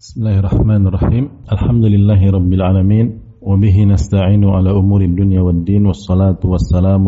بسم الله الرحمن الرحيم الحمد لله رب العالمين وبه نستعين على أمور الدنيا والدين والصلاة والسلام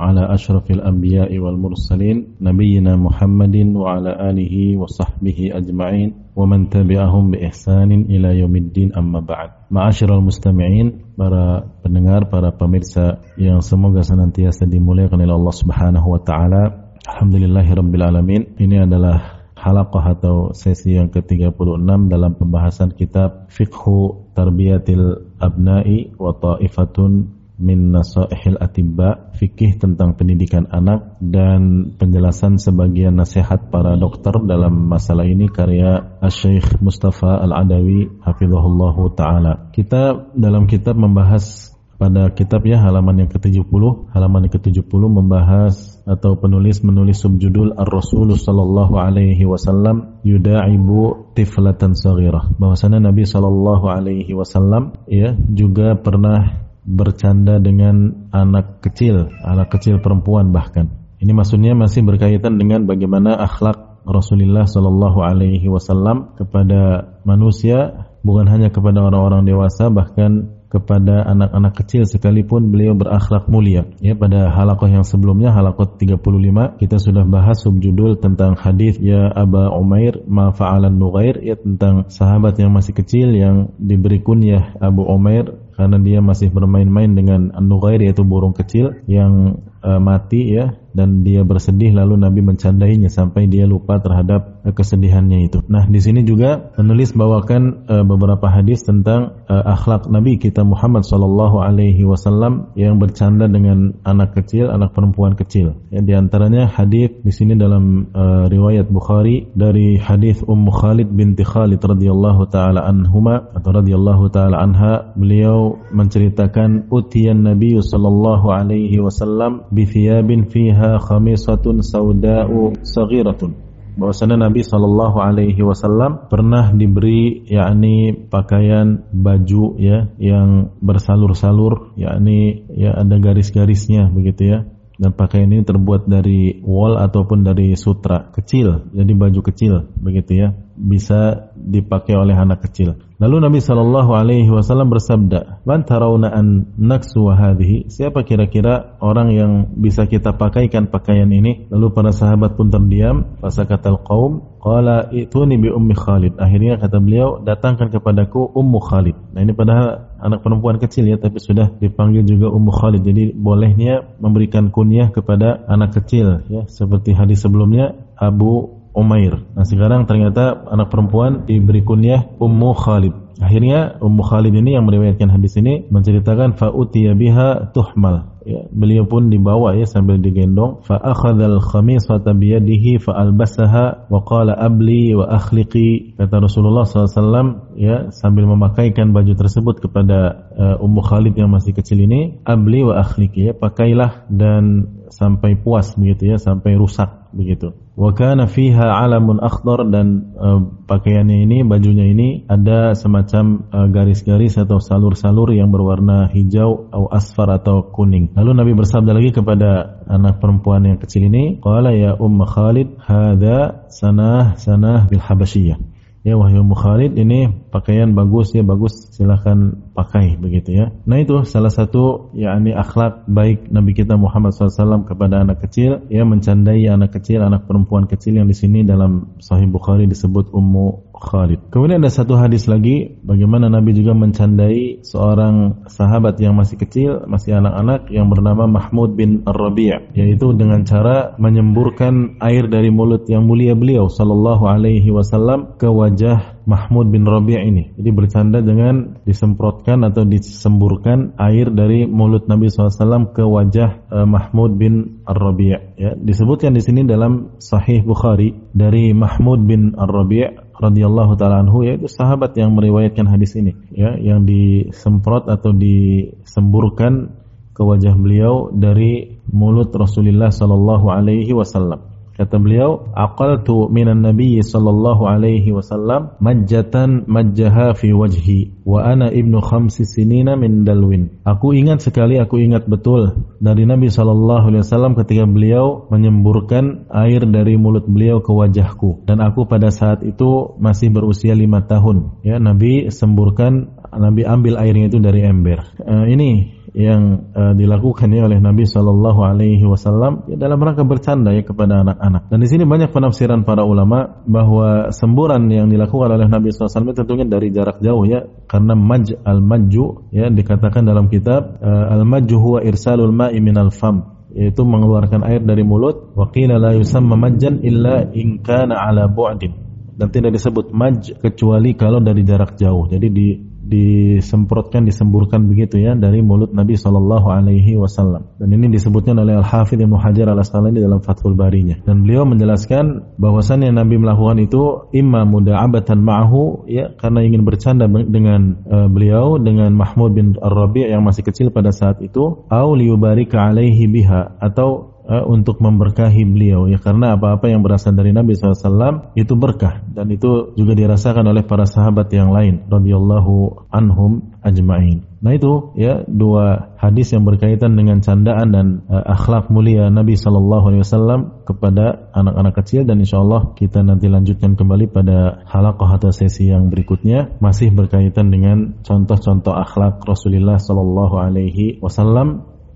على أشرف الأنبياء والمرسلين نبينا محمد وعلى آله وصحبه أجمعين ومن تبعهم بإحسان إلى يوم الدين أما بعد معاشر المستمعين para pendengar, para pemirsa yang semoga senantiasa dimuliakan oleh Allah Subhanahu wa taala. Alhamdulillahirabbil alamin. Ini adalah halaqah atau sesi yang ke-36 dalam pembahasan kitab Fiqhu Tarbiyatil Abna'i wa Ta'ifatun min Nasaihil Atibba fikih tentang pendidikan anak dan penjelasan sebagian nasihat para dokter dalam masalah ini karya Syekh Mustafa Al-Adawi hafizahullahu taala. Kita dalam kitab membahas pada kitab ya halaman yang ke-70. Halaman yang ke-70 membahas atau penulis menulis subjudul Ar-Rasul sallallahu alaihi wasallam yuda'ibu tiflatan saghirah. Bahwasanya Nabi sallallahu alaihi wasallam ya juga pernah bercanda dengan anak kecil anak kecil perempuan bahkan. Ini maksudnya masih berkaitan dengan bagaimana akhlak Rasulullah sallallahu alaihi wasallam kepada manusia bukan hanya kepada orang-orang dewasa bahkan kepada anak-anak kecil sekalipun beliau berakhlak mulia. Ya pada halakoh yang sebelumnya halakoh 35 kita sudah bahas subjudul tentang hadis ya Aba Umair ma fa'alan Nughair ya tentang sahabat yang masih kecil yang diberi kunyah Abu Umair karena dia masih bermain-main dengan An-Nughair yaitu burung kecil yang uh, mati ya dan dia bersedih lalu Nabi mencandainya sampai dia lupa terhadap uh, kesedihannya itu. Nah, di sini juga penulis bawakan uh, beberapa hadis tentang uh, akhlak Nabi kita Muhammad sallallahu alaihi wasallam yang bercanda dengan anak kecil, anak perempuan kecil. Ya, di antaranya hadis di sini dalam uh, riwayat Bukhari dari hadis Ummu Khalid binti Khalid radhiyallahu taala anhuma atau radhiyallahu taala anha, beliau menceritakan utiyan Nabi sallallahu alaihi wasallam fiha fiha khamisatun sauda'u saghiratun bahwasanya Nabi Shallallahu Alaihi Wasallam pernah diberi yakni pakaian baju ya yang bersalur-salur yakni ya ada garis-garisnya begitu ya. Dan pakaian ini terbuat dari wol ataupun dari sutra kecil jadi baju kecil begitu ya. Bisa dipakai oleh anak kecil Lalu Nabi Shallallahu Alaihi Wasallam bersabda, "Man tarawna an naksu hadhihi?" Siapa kira-kira orang yang bisa kita pakaikan pakaian ini? Lalu para sahabat pun terdiam. Fasakatal qaum, qala ituni bi ummi Khalid. Akhirnya kata beliau, datangkan kepadaku Ummu Khalid. Nah ini padahal anak perempuan kecil ya, tapi sudah dipanggil juga Ummu Khalid. Jadi bolehnya memberikan kunyah kepada anak kecil ya, seperti hadis sebelumnya Abu Umair. Nah sekarang ternyata anak perempuan diberi kunyah Ummu Khalid. Akhirnya Ummu Khalid ini yang meriwayatkan hadis ini menceritakan fa'utiya biha tuhmal. Ya, beliau pun dibawa ya sambil digendong. Fa akhadhal khamisata biyadihi fa albasaha wa qala abli wa akhliqi. Kata Rasulullah SAW ya sambil memakaikan baju tersebut kepada uh, Ummu Khalid yang masih kecil ini, abli wa akhliqi ya pakailah dan sampai puas begitu ya, sampai rusak begitu. Wa kana fiha alamun akhdar dan uh, pakaiannya ini, bajunya ini ada semacam garis-garis uh, atau salur-salur yang berwarna hijau atau asfar atau kuning. Lalu Nabi bersabda lagi kepada anak perempuan yang kecil ini, qala ya Umma Khalid, hadza sanah sanah bil Habasyiyah. Ya wahyu Khalid ini pakaian bagus ya bagus silahkan pakai begitu ya. Nah itu salah satu yakni akhlak baik Nabi kita Muhammad SAW kepada anak kecil ya mencandai anak kecil anak perempuan kecil yang di sini dalam Sahih Bukhari disebut Ummu Khalid. Kemudian ada satu hadis lagi bagaimana Nabi juga mencandai seorang sahabat yang masih kecil, masih anak-anak yang bernama Mahmud bin Ar-Rabi' yaitu dengan cara menyemburkan air dari mulut yang mulia beliau sallallahu alaihi wasallam ke wajah Mahmud bin Rabi' ini. Jadi bercanda dengan disemprotkan atau disemburkan air dari mulut Nabi SAW ke wajah uh, Mahmud bin Ar-Rabi' ya. Disebutkan di sini dalam Sahih Bukhari dari Mahmud bin Ar-Rabi' radhiyallahu taala anhu yaitu sahabat yang meriwayatkan hadis ini ya yang disemprot atau disemburkan ke wajah beliau dari mulut Rasulullah sallallahu alaihi wasallam. Kata beliau, aqaltu minan nabiy sallallahu alaihi wasallam majjatan majjaha fi wajhi wa ana ibnu khamsi sinina min dalwin. Aku ingat sekali, aku ingat betul dari Nabi sallallahu alaihi wasallam ketika beliau menyemburkan air dari mulut beliau ke wajahku dan aku pada saat itu masih berusia lima tahun. Ya, Nabi semburkan Nabi ambil airnya itu dari ember. Uh, ini yang uh, dilakukan ya oleh Nabi Shallallahu Alaihi Wasallam ya, dalam rangka bercanda ya kepada anak-anak. Dan di sini banyak penafsiran para ulama bahwa semburan yang dilakukan oleh Nabi SAW tentunya dari jarak jauh ya karena maj al maju ya dikatakan dalam kitab uh, al maju huwa irsalul ma'i al fam yaitu mengeluarkan air dari mulut wa qila la yusamma illa in kana ala bu'din dan tidak disebut maj kecuali kalau dari jarak jauh. Jadi di disemprotkan disemburkan begitu ya dari mulut Nabi Shallallahu Alaihi Wasallam. Dan ini disebutnya oleh Al Hafidh Ibnu Hajar Al Asqalani dalam Fathul Barinya. Dan beliau menjelaskan bahwasannya Nabi melakukan itu imma muda'abatan ma'ahu ya karena ingin bercanda dengan uh, beliau dengan Mahmud bin Ar-Rabi' yang masih kecil pada saat itu au liyubarika alaihi biha atau uh, untuk memberkahi beliau. Ya karena apa-apa yang berasal dari Nabi SAW itu berkah. Dan itu juga dirasakan oleh para sahabat yang lain radhiyallahu anhum ajma'in. Nah itu ya dua hadis yang berkaitan dengan candaan dan uh, akhlak mulia Nabi Shallallahu Alaihi Wasallam kepada anak-anak kecil. Dan insya Allah kita nanti lanjutkan kembali pada halakoh atau sesi yang berikutnya. Masih berkaitan dengan contoh-contoh akhlak Rasulullah Shallallahu Alaihi Wasallam